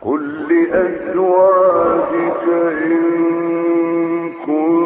قل لأزواجك إن كنت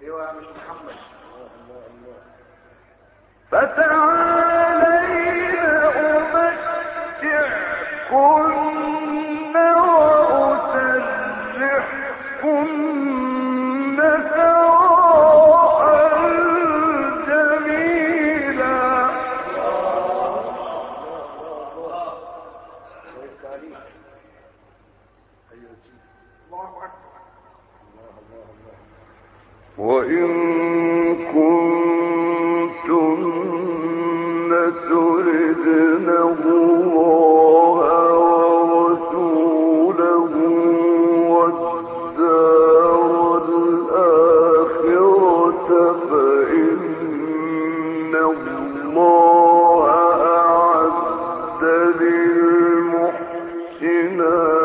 بيوها محمد. فتعالى إِلَّا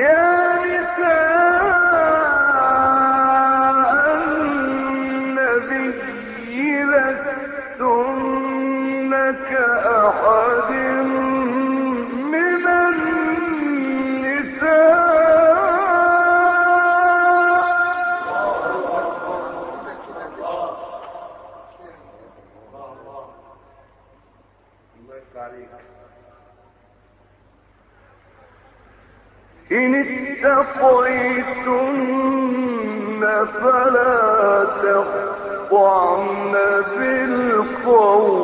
يا نساء بالقول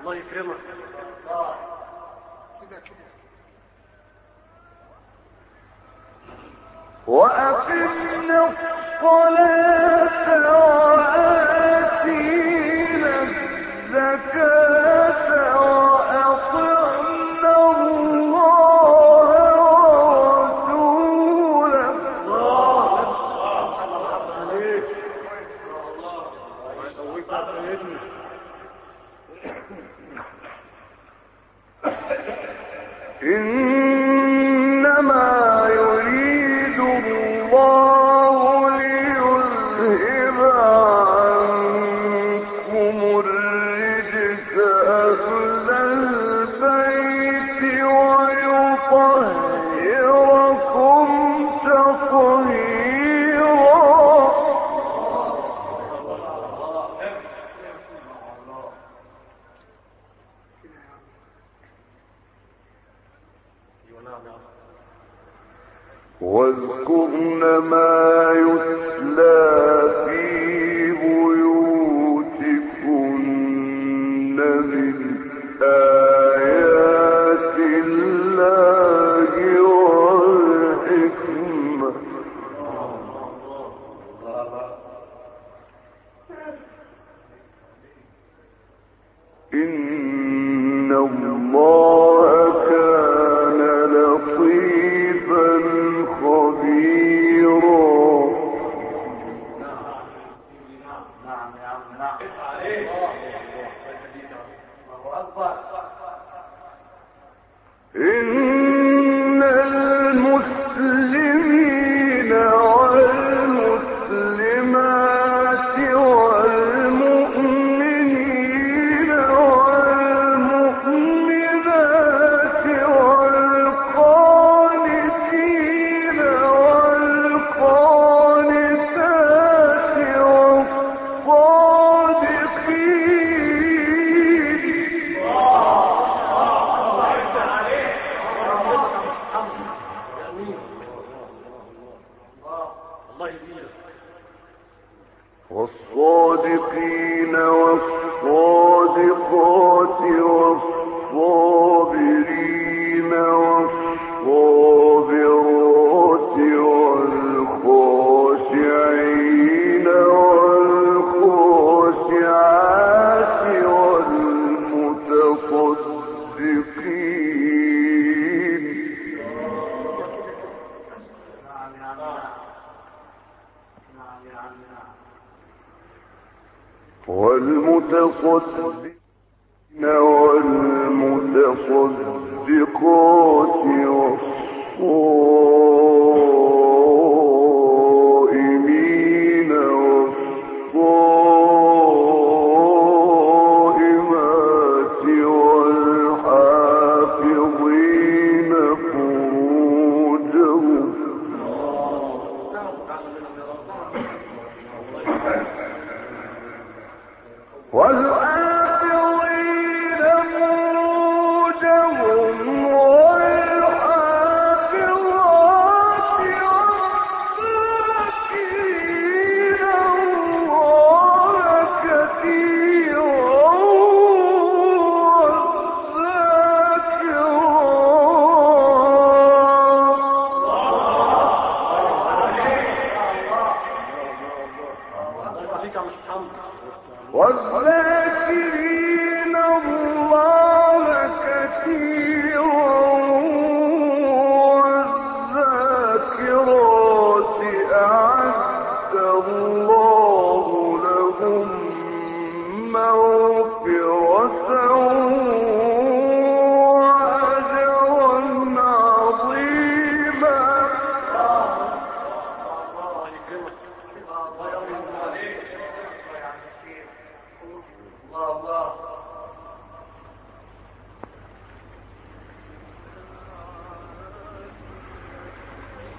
الله يكرمك الله كده جهنم.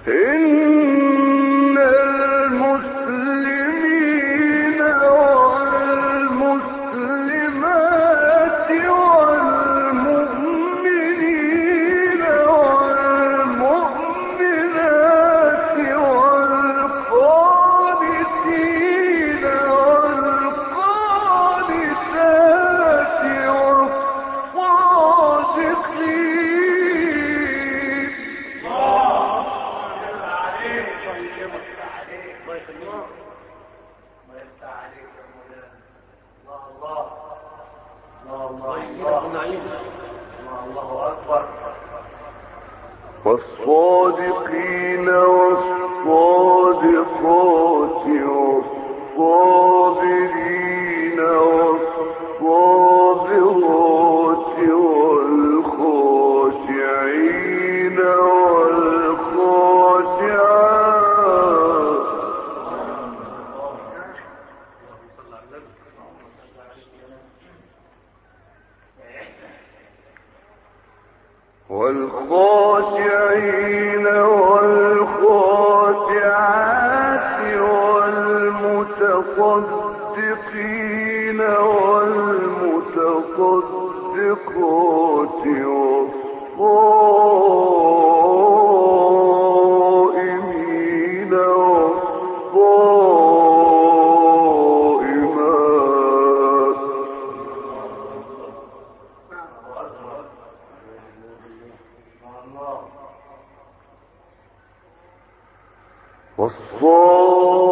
إن والصائمين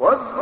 والذاكرين